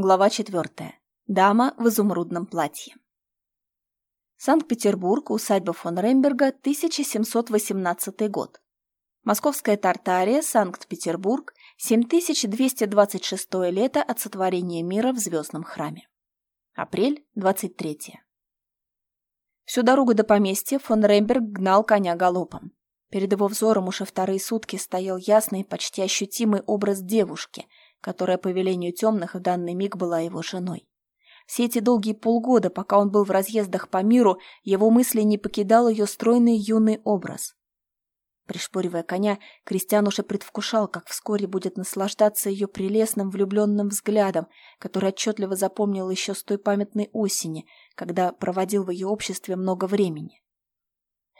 Глава четвертая. Дама в изумрудном платье. Санкт-Петербург, усадьба фон Ремберга, 1718 год. Московская Тартария, Санкт-Петербург, 7226 лето от сотворения мира в Звездном храме. Апрель, 23. Всю дорогу до поместья фон Ремберг гнал коня галопом. Перед его взором уже вторые сутки стоял ясный, почти ощутимый образ девушки – которая по велению темных в данный миг была его женой. Все эти долгие полгода, пока он был в разъездах по миру, его мысли не покидал ее стройный юный образ. Пришпоривая коня, Кристиан уже предвкушал, как вскоре будет наслаждаться ее прелестным влюбленным взглядом, который отчетливо запомнил еще с той памятной осени, когда проводил в ее обществе много времени.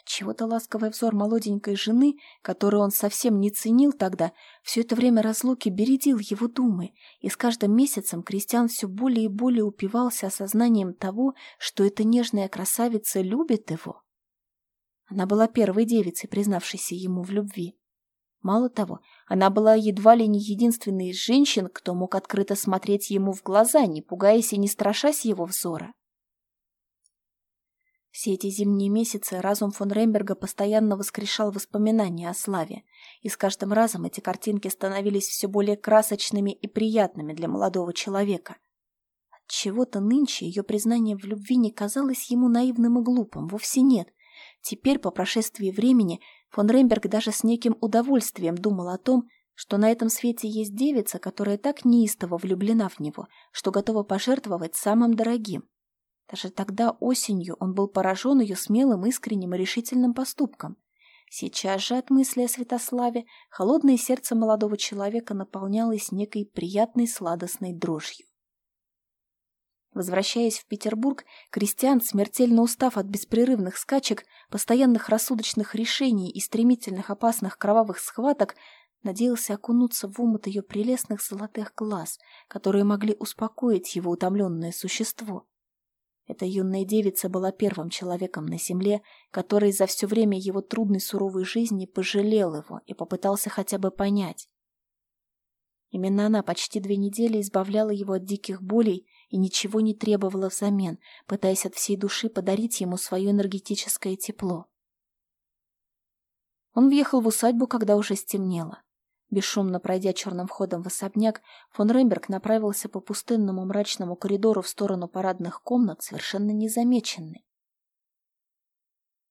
Чего-то ласковый взор молоденькой жены, которую он совсем не ценил тогда, все это время разлуки бередил его думы, и с каждым месяцем Кристиан все более и более упивался осознанием того, что эта нежная красавица любит его. Она была первой девицей, признавшейся ему в любви. Мало того, она была едва ли не единственной из женщин, кто мог открыто смотреть ему в глаза, не пугаясь и не страшась его взора. Все эти зимние месяцы разум фон Ремберга постоянно воскрешал воспоминания о славе, и с каждым разом эти картинки становились все более красочными и приятными для молодого человека. Отчего-то нынче ее признание в любви не казалось ему наивным и глупым, вовсе нет. Теперь, по прошествии времени, фон Ремберг даже с неким удовольствием думал о том, что на этом свете есть девица, которая так неистово влюблена в него, что готова пожертвовать самым дорогим. Даже тогда осенью он был поражен ее смелым, искренним и решительным поступком. Сейчас же от мысли о Святославе холодное сердце молодого человека наполнялось некой приятной сладостной дрожью. Возвращаясь в Петербург, Кристиан, смертельно устав от беспрерывных скачек, постоянных рассудочных решений и стремительных опасных кровавых схваток, надеялся окунуться в умут ее прелестных золотых глаз, которые могли успокоить его утомленное существо. Эта юная девица была первым человеком на земле, который за все время его трудной суровой жизни пожалел его и попытался хотя бы понять. Именно она почти две недели избавляла его от диких болей и ничего не требовала взамен, пытаясь от всей души подарить ему свое энергетическое тепло. Он въехал в усадьбу, когда уже стемнело. Бесшумно пройдя черным входом в особняк, фон Ремберг направился по пустынному мрачному коридору в сторону парадных комнат, совершенно незамеченный.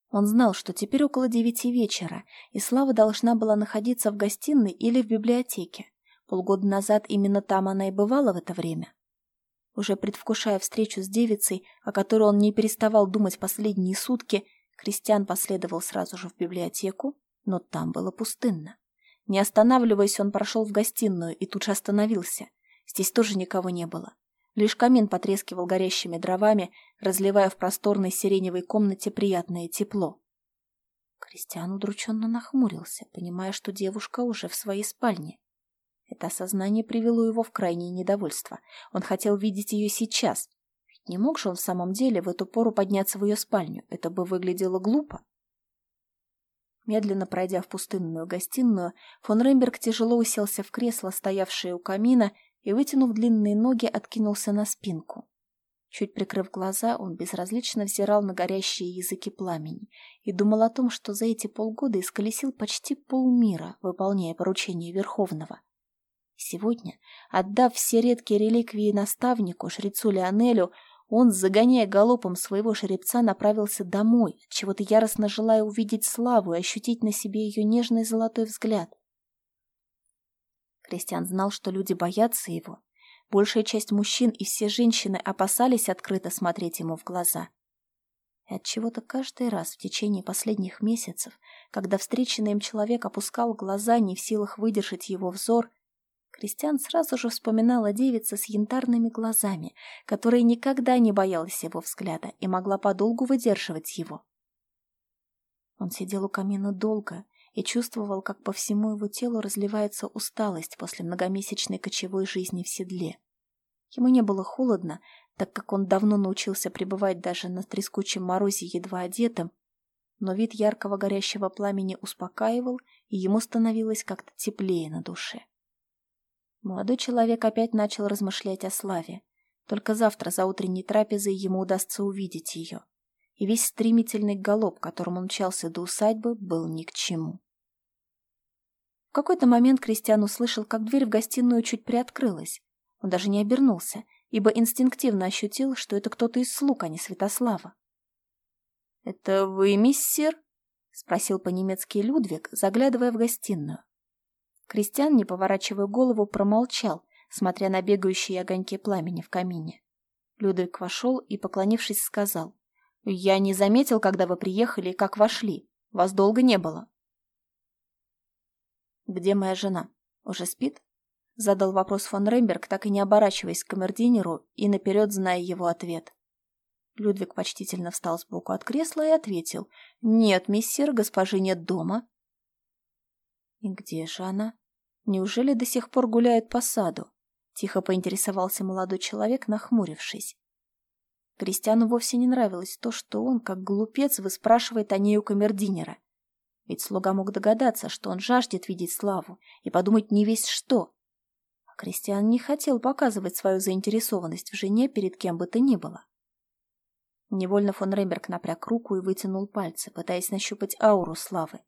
Он знал, что теперь около девяти вечера, и Слава должна была находиться в гостиной или в библиотеке. Полгода назад именно там она и бывала в это время. Уже предвкушая встречу с девицей, о которой он не переставал думать последние сутки, Кристиан последовал сразу же в библиотеку, но там было пустынно. Не останавливаясь, он прошел в гостиную и тут же остановился. Здесь тоже никого не было. Лишь камин потрескивал горящими дровами, разливая в просторной сиреневой комнате приятное тепло. Кристиан удрученно нахмурился, понимая, что девушка уже в своей спальне. Это осознание привело его в крайнее недовольство. Он хотел видеть ее сейчас. Ведь не мог же он в самом деле в эту пору подняться в ее спальню. Это бы выглядело глупо. Медленно пройдя в пустынную гостиную, фон Ремберг тяжело уселся в кресло, стоявшее у камина, и, вытянув длинные ноги, откинулся на спинку. Чуть прикрыв глаза, он безразлично взирал на горящие языки пламени и думал о том, что за эти полгода исколесил почти полмира, выполняя поручение Верховного. Сегодня, отдав все редкие реликвии наставнику, жрецу Леонелю, он, загоняя галопом своего жеребца, направился домой, чего-то яростно желая увидеть славу и ощутить на себе ее нежный золотой взгляд. Кристиан знал, что люди боятся его. Большая часть мужчин и все женщины опасались открыто смотреть ему в глаза. И от чего то каждый раз в течение последних месяцев, когда встреченный им человек опускал глаза, не в силах выдержать его взор, Кристиан сразу же вспоминала девица с янтарными глазами, которая никогда не боялась его взгляда и могла подолгу выдерживать его. Он сидел у камина долго и чувствовал, как по всему его телу разливается усталость после многомесячной кочевой жизни в седле. Ему не было холодно, так как он давно научился пребывать даже на трескучем морозе едва одетым, но вид яркого горящего пламени успокаивал, и ему становилось как-то теплее на душе. Молодой человек опять начал размышлять о славе. Только завтра за утренней трапезой ему удастся увидеть ее. И весь стремительный галоп, которым он мчался до усадьбы, был ни к чему. В какой-то момент Кристиан услышал, как дверь в гостиную чуть приоткрылась. Он даже не обернулся, ибо инстинктивно ощутил, что это кто-то из слуг, а не Святослава. «Это вы, миссир?» — спросил по-немецки Людвиг, заглядывая в гостиную. Кристиан, не поворачивая голову, промолчал, смотря на бегающие огоньки пламени в камине. Людвиг вошел и, поклонившись, сказал, «Я не заметил, когда вы приехали и как вошли. Вас долго не было». «Где моя жена? Уже спит?» Задал вопрос фон Ремберг, так и не оборачиваясь к камердинеру и наперед зная его ответ. Людвиг почтительно встал сбоку от кресла и ответил, «Нет, миссир, госпожи нет дома». «И где же она? Неужели до сих пор гуляет по саду?» Тихо поинтересовался молодой человек, нахмурившись. Кристиану вовсе не нравилось то, что он, как глупец, выспрашивает о ней у камердинера. Ведь слуга мог догадаться, что он жаждет видеть славу и подумать не весь что. А Кристиан не хотел показывать свою заинтересованность в жене перед кем бы то ни было. Невольно фон Ремберг напряг руку и вытянул пальцы, пытаясь нащупать ауру славы.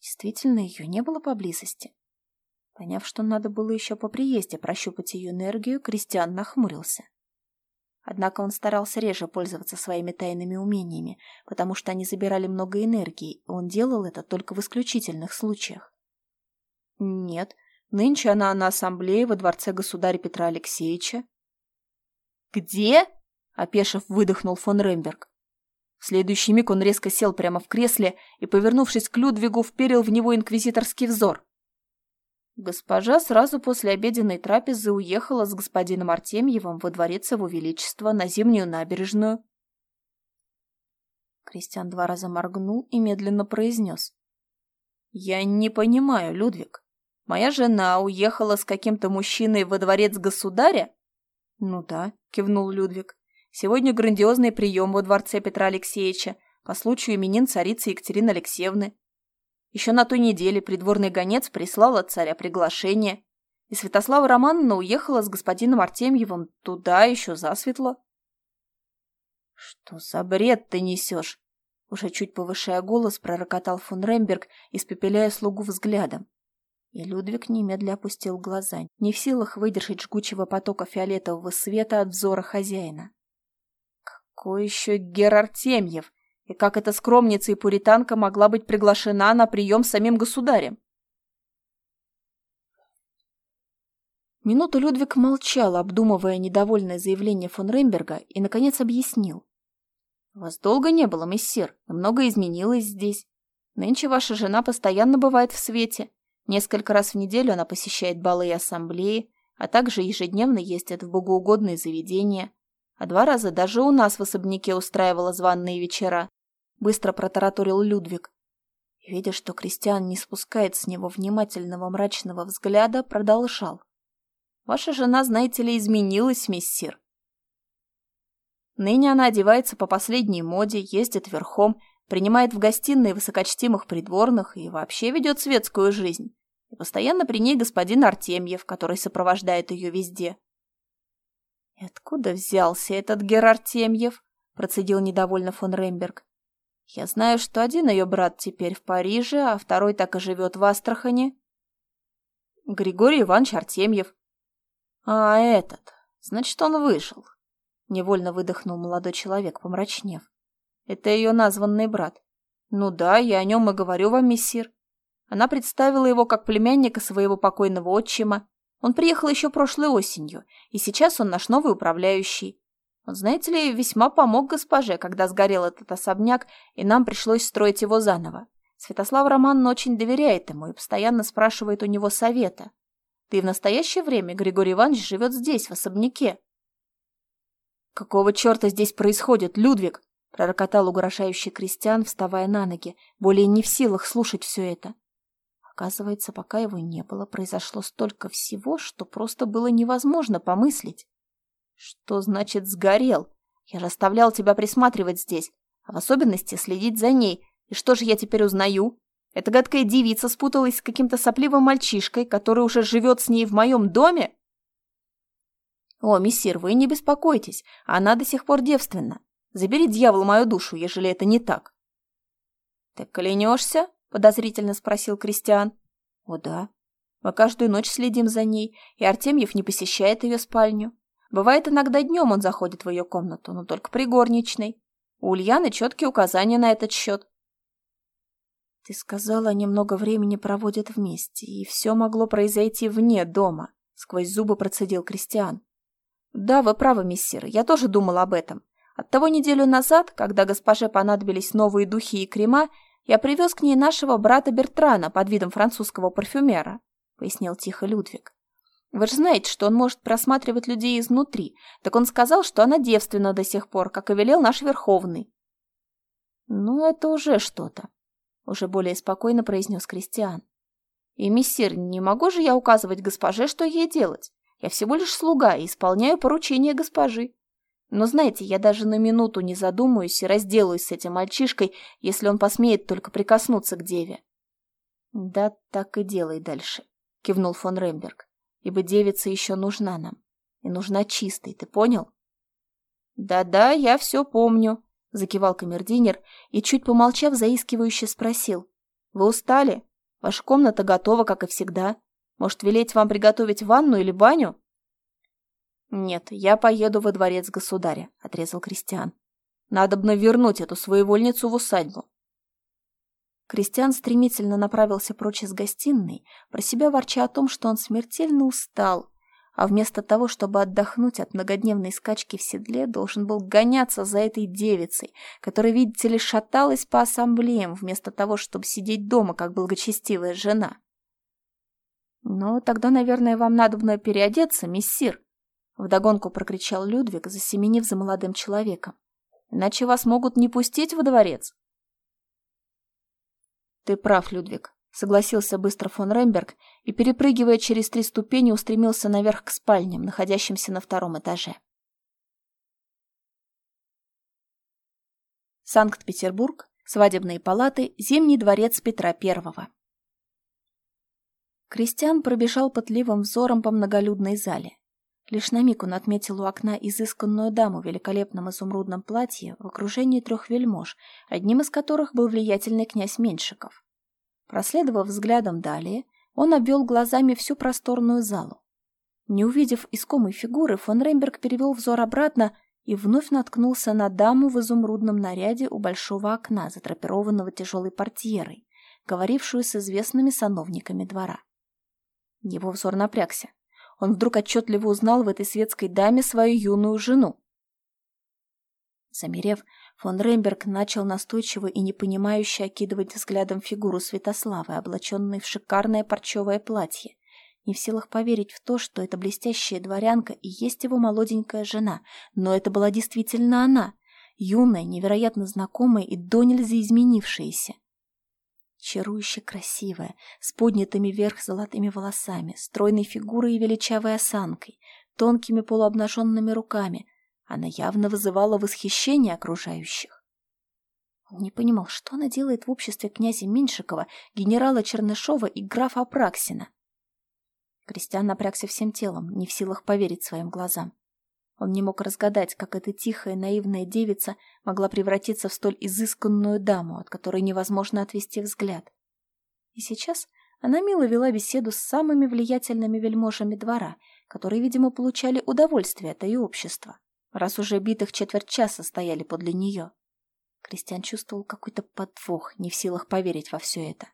Действительно, ее не было поблизости. Поняв, что надо было еще по приезде прощупать ее энергию, Кристиан нахмурился. Однако он старался реже пользоваться своими тайными умениями, потому что они забирали много энергии, и он делал это только в исключительных случаях. Нет, нынче она на ассамблее во дворце государя Петра Алексеевича. «Где?» — опешив, выдохнул фон Ремберг. В следующий миг он резко сел прямо в кресле и, повернувшись к Людвигу, вперил в него инквизиторский взор. Госпожа сразу после обеденной трапезы уехала с господином Артемьевым во дворец его величества на зимнюю набережную. Кристиан два раза моргнул и медленно произнес. «Я не понимаю, Людвиг. Моя жена уехала с каким-то мужчиной во дворец государя?» «Ну да», — кивнул Людвиг. Сегодня грандиозный прием во дворце Петра Алексеевича по случаю именин царицы Екатерины Алексеевны. Еще на той неделе придворный гонец прислал от царя приглашение, и Святослава Романовна уехала с господином Артемьевым туда еще засветло. «Что за бред ты несешь?» Уже чуть повышая голос, пророкотал фон Ремберг, испепеляя слугу взглядом. И Людвиг немедля опустил глаза, не в силах выдержать жгучего потока фиолетового света от взора хозяина. Какой еще Герартемьев? И как эта скромница и пуританка могла быть приглашена на прием самим государем? Минуту Людвиг молчал, обдумывая недовольное заявление фон Ремберга, и, наконец, объяснил. «Вас долго не было, мессир, и многое изменилось здесь. Нынче ваша жена постоянно бывает в свете. Несколько раз в неделю она посещает балы и ассамблеи, а также ежедневно ездит в богоугодные заведения а два раза даже у нас в особняке устраивала званные вечера. Быстро протараторил Людвиг. видя, что Кристиан не спускает с него внимательного мрачного взгляда, продолжал. «Ваша жена, знаете ли, изменилась, миссир. Ныне она одевается по последней моде, ездит верхом, принимает в гостиной высокочтимых придворных и вообще ведет светскую жизнь. И постоянно при ней господин Артемьев, который сопровождает ее везде. «И откуда взялся этот Герард Темьев?» – процедил недовольно фон Ремберг. «Я знаю, что один ее брат теперь в Париже, а второй так и живет в Астрахани». «Григорий Иванович Артемьев». «А этот? Значит, он вышел», – невольно выдохнул молодой человек, помрачнев. «Это ее названный брат». «Ну да, я о нем и говорю вам, мессир». Она представила его как племянника своего покойного отчима, он приехал еще прошлой осенью, и сейчас он наш новый управляющий. Он, знаете ли, весьма помог госпоже, когда сгорел этот особняк, и нам пришлось строить его заново. Святослав Романовна очень доверяет ему и постоянно спрашивает у него совета. Да и в настоящее время Григорий Иванович живет здесь, в особняке. «Какого черта здесь происходит, Людвиг?» — пророкотал угрожающий крестьян, вставая на ноги, более не в силах слушать все это. Оказывается, пока его не было, произошло столько всего, что просто было невозможно помыслить. Что значит «сгорел»? Я же оставлял тебя присматривать здесь, а в особенности следить за ней. И что же я теперь узнаю? Эта гадкая девица спуталась с каким-то сопливым мальчишкой, который уже живет с ней в моем доме? О, мессир, вы не беспокойтесь, она до сих пор девственна. Забери, дьявол, мою душу, ежели это не так. Ты клянешься? Подозрительно спросил Кристиан. О, да. Мы каждую ночь следим за ней, и Артемьев не посещает ее спальню. Бывает, иногда днем он заходит в ее комнату, но только при горничной. У Ульяны четкие указания на этот счет. Ты сказала, они много времени проводят вместе, и все могло произойти вне дома, сквозь зубы процедил Кристиан. Да, вы правы, мессир, я тоже думал об этом. Оттого неделю назад, когда госпоже понадобились новые духи и крема, я привез к ней нашего брата Бертрана под видом французского парфюмера, пояснил тихо Людвиг. Вы же знаете, что он может просматривать людей изнутри. Так он сказал, что она девственна до сих пор, как и велел наш Верховный. Ну, это уже что-то, уже более спокойно произнес Кристиан. И, мессир, не могу же я указывать госпоже, что ей делать. Я всего лишь слуга и исполняю поручения госпожи. Но знаете, я даже на минуту не задумаюсь и разделаюсь с этим мальчишкой, если он посмеет только прикоснуться к деве. Да, так и делай дальше, кивнул фон Ремберг, ибо девица еще нужна нам. И нужна чистой, ты понял? Да-да, я все помню, закивал камердинер и, чуть помолчав, заискивающе спросил. Вы устали? Ваша комната готова, как и всегда. Может, велеть вам приготовить ванну или баню? «Нет, я поеду во дворец государя», — отрезал Кристиан. «Надобно вернуть эту своевольницу в усадьбу». Кристиан стремительно направился прочь из гостиной, про себя ворча о том, что он смертельно устал, а вместо того, чтобы отдохнуть от многодневной скачки в седле, должен был гоняться за этой девицей, которая, видите ли, шаталась по ассамблеям, вместо того, чтобы сидеть дома, как благочестивая жена. «Ну, тогда, наверное, вам надобно переодеться, миссир», Вдогонку прокричал Людвиг, засеменив за молодым человеком. «Иначе вас могут не пустить во дворец». «Ты прав, Людвиг», — согласился быстро фон Ремберг и, перепрыгивая через три ступени, устремился наверх к спальням, находящимся на втором этаже. Санкт-Петербург, свадебные палаты, Зимний дворец Петра I. Кристиан пробежал пытливым взором по многолюдной зале. Лишь на миг он отметил у окна изысканную даму в великолепном изумрудном платье в окружении трех вельмож, одним из которых был влиятельный князь Меньшиков. Проследовав взглядом далее, он обвел глазами всю просторную залу. Не увидев искомой фигуры, фон Ремберг перевел взор обратно и вновь наткнулся на даму в изумрудном наряде у большого окна, затрапированного тяжелой портьерой, говорившую с известными сановниками двора. Его взор напрягся он вдруг отчетливо узнал в этой светской даме свою юную жену. Замерев, фон Ремберг начал настойчиво и непонимающе окидывать взглядом фигуру Святославы, облаченной в шикарное парчевое платье, не в силах поверить в то, что эта блестящая дворянка и есть его молоденькая жена, но это была действительно она, юная, невероятно знакомая и до нельзя изменившаяся. Чарующе красивая, с поднятыми вверх золотыми волосами, стройной фигурой и величавой осанкой, тонкими полуобнаженными руками, она явно вызывала восхищение окружающих. Он не понимал, что она делает в обществе князя Меньшикова, генерала Чернышова и графа Апраксина. Кристиан напрягся всем телом, не в силах поверить своим глазам. Он не мог разгадать, как эта тихая наивная девица могла превратиться в столь изысканную даму, от которой невозможно отвести взгляд. И сейчас она мило вела беседу с самыми влиятельными вельможами двора, которые, видимо, получали удовольствие от ее общества, раз уже битых четверть часа стояли подле нее. Кристиан чувствовал какой-то подвох, не в силах поверить во все это.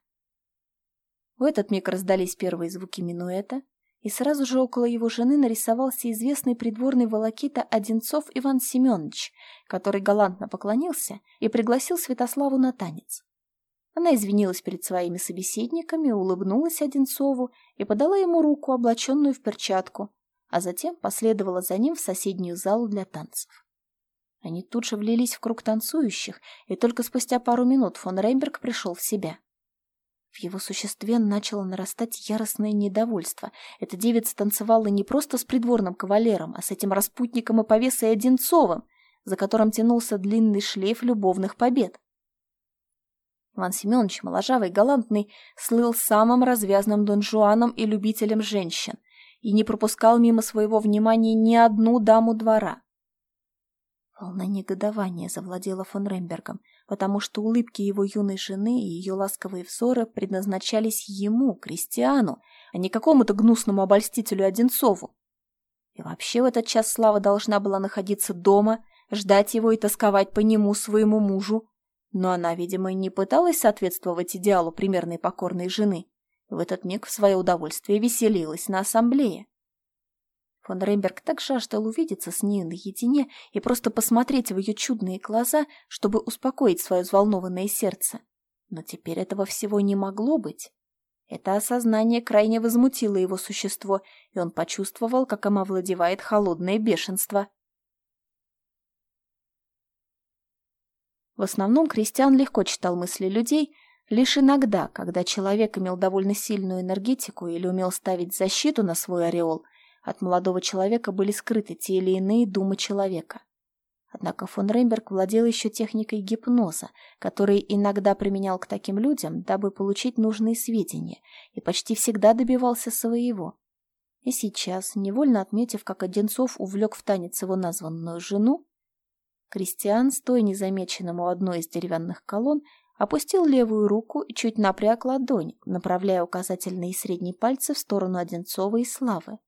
В этот миг раздались первые звуки минуэта, и сразу же около его жены нарисовался известный придворный волокита Одинцов Иван Семенович, который галантно поклонился и пригласил Святославу на танец. Она извинилась перед своими собеседниками, улыбнулась Одинцову и подала ему руку, облаченную в перчатку, а затем последовала за ним в соседнюю залу для танцев. Они тут же влились в круг танцующих, и только спустя пару минут фон Рейнберг пришел в себя. В его существе начало нарастать яростное недовольство. Эта девица танцевала не просто с придворным кавалером, а с этим распутником и повесой Одинцовым, за которым тянулся длинный шлейф любовных побед. Иван Семенович, моложавый, галантный, слыл самым развязным донжуаном и любителем женщин и не пропускал мимо своего внимания ни одну даму двора. Волна негодования завладела фон Рембергом, потому что улыбки его юной жены и ее ласковые взоры предназначались ему, крестьяну, а не какому-то гнусному обольстителю Одинцову. И вообще в этот час Слава должна была находиться дома, ждать его и тосковать по нему, своему мужу. Но она, видимо, не пыталась соответствовать идеалу примерной покорной жены. В этот миг в свое удовольствие веселилась на ассамблее. Фон Ремберг так жаждал увидеться с ней наедине и просто посмотреть в ее чудные глаза, чтобы успокоить свое взволнованное сердце. Но теперь этого всего не могло быть. Это осознание крайне возмутило его существо, и он почувствовал, как им овладевает холодное бешенство. В основном Кристиан легко читал мысли людей, лишь иногда, когда человек имел довольно сильную энергетику или умел ставить защиту на свой ореол – от молодого человека были скрыты те или иные думы человека. Однако фон Рейнберг владел еще техникой гипноза, который иногда применял к таким людям, дабы получить нужные сведения, и почти всегда добивался своего. И сейчас, невольно отметив, как Одинцов увлек в танец его названную жену, Кристиан, стоя незамеченным у одной из деревянных колонн, опустил левую руку и чуть напряг ладонь, направляя указательные и средние пальцы в сторону Одинцова и Славы.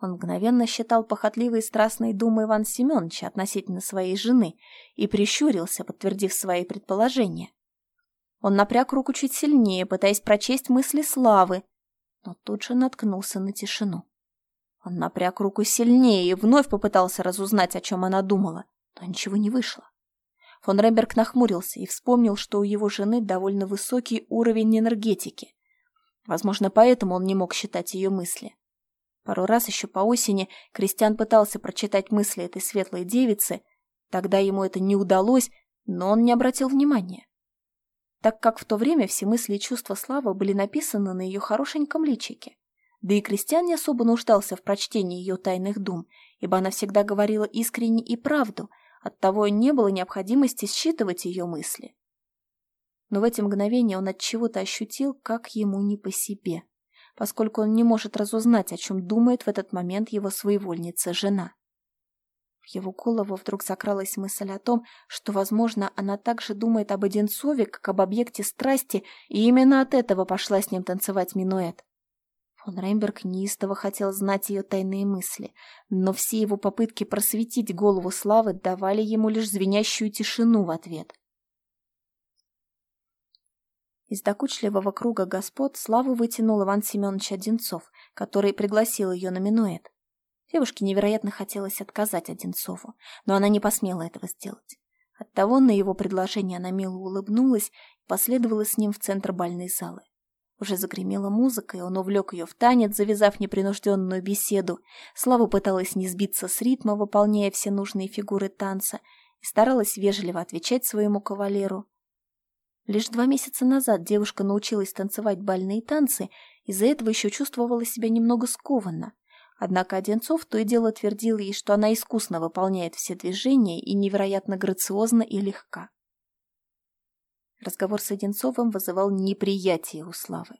Он мгновенно считал похотливые страстные думы Ивана Семеновича относительно своей жены и прищурился, подтвердив свои предположения. Он напряг руку чуть сильнее, пытаясь прочесть мысли Славы, но тут же наткнулся на тишину. Он напряг руку сильнее и вновь попытался разузнать, о чем она думала, но ничего не вышло. Фон Ремберг нахмурился и вспомнил, что у его жены довольно высокий уровень энергетики. Возможно, поэтому он не мог считать ее мысли. Пару раз еще по осени Кристиан пытался прочитать мысли этой светлой девицы, тогда ему это не удалось, но он не обратил внимания. Так как в то время все мысли и чувства Славы были написаны на ее хорошеньком личике. Да и Кристиан не особо нуждался в прочтении ее тайных дум, ибо она всегда говорила искренне и правду, оттого не было необходимости считывать ее мысли. Но в эти мгновения он от чего-то ощутил, как ему не по себе поскольку он не может разузнать, о чем думает в этот момент его своевольница жена. В его голову вдруг закралась мысль о том, что, возможно, она также думает об Одинцове, как об объекте страсти, и именно от этого пошла с ним танцевать минуэт. Фон Рейнберг неистово хотел знать ее тайные мысли, но все его попытки просветить голову Славы давали ему лишь звенящую тишину в ответ. Из докучливого круга господ Славу вытянул Иван Семенович Одинцов, который пригласил ее на минуэт. Девушке невероятно хотелось отказать Одинцову, но она не посмела этого сделать. Оттого на его предложение она мило улыбнулась и последовала с ним в центр бальной залы. Уже загремела музыка, и он увлек ее в танец, завязав непринужденную беседу. Слава пыталась не сбиться с ритма, выполняя все нужные фигуры танца, и старалась вежливо отвечать своему кавалеру, Лишь два месяца назад девушка научилась танцевать бальные танцы, из-за этого еще чувствовала себя немного скованно. Однако Одинцов то и дело твердил ей, что она искусно выполняет все движения и невероятно грациозно и легка. Разговор с Одинцовым вызывал неприятие у Славы.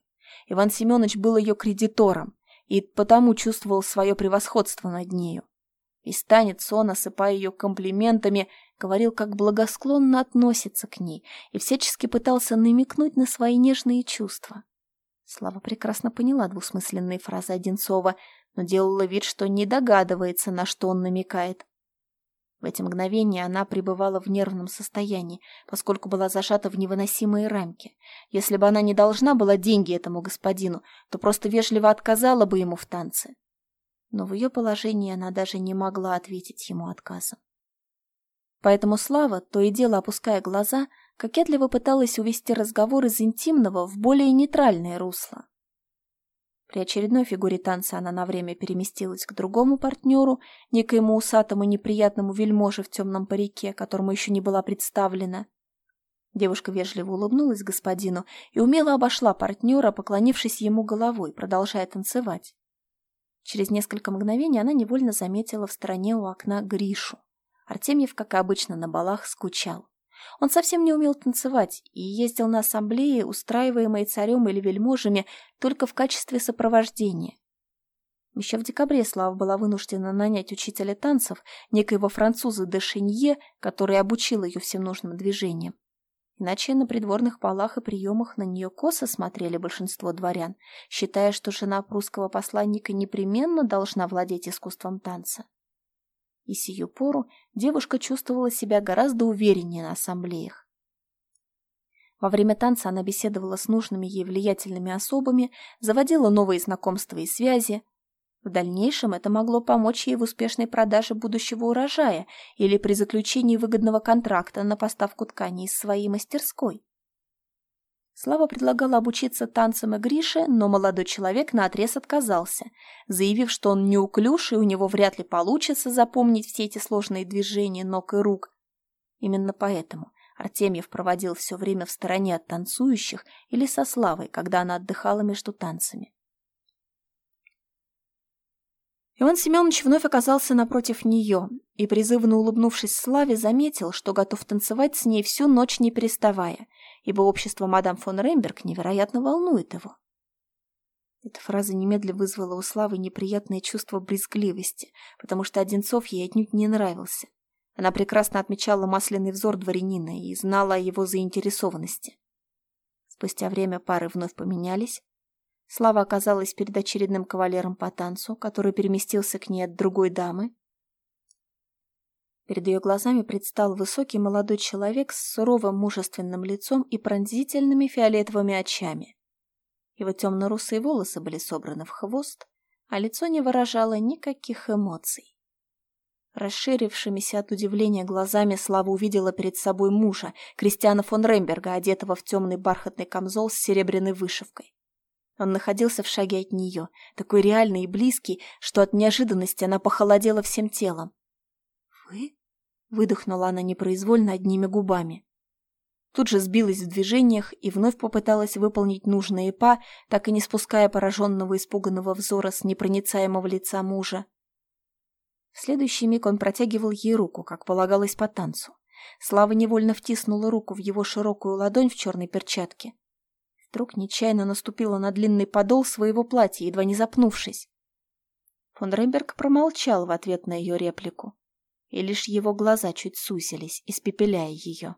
Иван Семенович был ее кредитором и потому чувствовал свое превосходство над нею. Весь танец он, осыпая ее комплиментами, говорил, как благосклонно относится к ней и всячески пытался намекнуть на свои нежные чувства. Слава прекрасно поняла двусмысленные фразы Одинцова, но делала вид, что не догадывается, на что он намекает. В эти мгновения она пребывала в нервном состоянии, поскольку была зажата в невыносимые рамки. Если бы она не должна была деньги этому господину, то просто вежливо отказала бы ему в танце но в ее положении она даже не могла ответить ему отказом. Поэтому Слава, то и дело опуская глаза, кокетливо пыталась увести разговор из интимного в более нейтральное русло. При очередной фигуре танца она на время переместилась к другому партнеру, некоему усатому неприятному вельможе в темном парике, которому еще не была представлена. Девушка вежливо улыбнулась господину и умело обошла партнера, поклонившись ему головой, продолжая танцевать. Через несколько мгновений она невольно заметила в стороне у окна Гришу. Артемьев, как обычно на балах, скучал. Он совсем не умел танцевать и ездил на ассамблеи, устраиваемые царем или вельможами, только в качестве сопровождения. Еще в декабре Слава была вынуждена нанять учителя танцев, некоего француза де Шенье, который обучил ее всем нужным движениям. Иначе на придворных балах и приемах на нее косо смотрели большинство дворян, считая, что жена прусского посланника непременно должна владеть искусством танца. И сию пору девушка чувствовала себя гораздо увереннее на ассамблеях. Во время танца она беседовала с нужными ей влиятельными особами, заводила новые знакомства и связи, в дальнейшем это могло помочь ей в успешной продаже будущего урожая или при заключении выгодного контракта на поставку тканей из своей мастерской. Слава предлагала обучиться танцам и Грише, но молодой человек наотрез отказался, заявив, что он неуклюж и у него вряд ли получится запомнить все эти сложные движения ног и рук. Именно поэтому Артемьев проводил все время в стороне от танцующих или со Славой, когда она отдыхала между танцами. Иван Семенович вновь оказался напротив нее и, призывно улыбнувшись Славе, заметил, что готов танцевать с ней всю ночь не переставая, ибо общество мадам фон Ремберг невероятно волнует его. Эта фраза немедленно вызвала у Славы неприятное чувство брезгливости, потому что Одинцов ей отнюдь не нравился. Она прекрасно отмечала масляный взор дворянина и знала о его заинтересованности. Спустя время пары вновь поменялись, Слава оказалась перед очередным кавалером по танцу, который переместился к ней от другой дамы. Перед ее глазами предстал высокий молодой человек с суровым мужественным лицом и пронзительными фиолетовыми очами. Его темно-русые волосы были собраны в хвост, а лицо не выражало никаких эмоций. Расширившимися от удивления глазами Слава увидела перед собой мужа, Кристиана фон Ремберга, одетого в темный бархатный камзол с серебряной вышивкой. Он находился в шаге от нее, такой реальный и близкий, что от неожиданности она похолодела всем телом. «Вы?» — выдохнула она непроизвольно одними губами. Тут же сбилась в движениях и вновь попыталась выполнить нужные па, так и не спуская пораженного испуганного взора с непроницаемого лица мужа. В следующий миг он протягивал ей руку, как полагалось по танцу. Слава невольно втиснула руку в его широкую ладонь в черной перчатке. Вдруг нечаянно наступила на длинный подол своего платья, едва не запнувшись. Фон Ремберг промолчал в ответ на ее реплику, и лишь его глаза чуть сузились, испепеляя ее.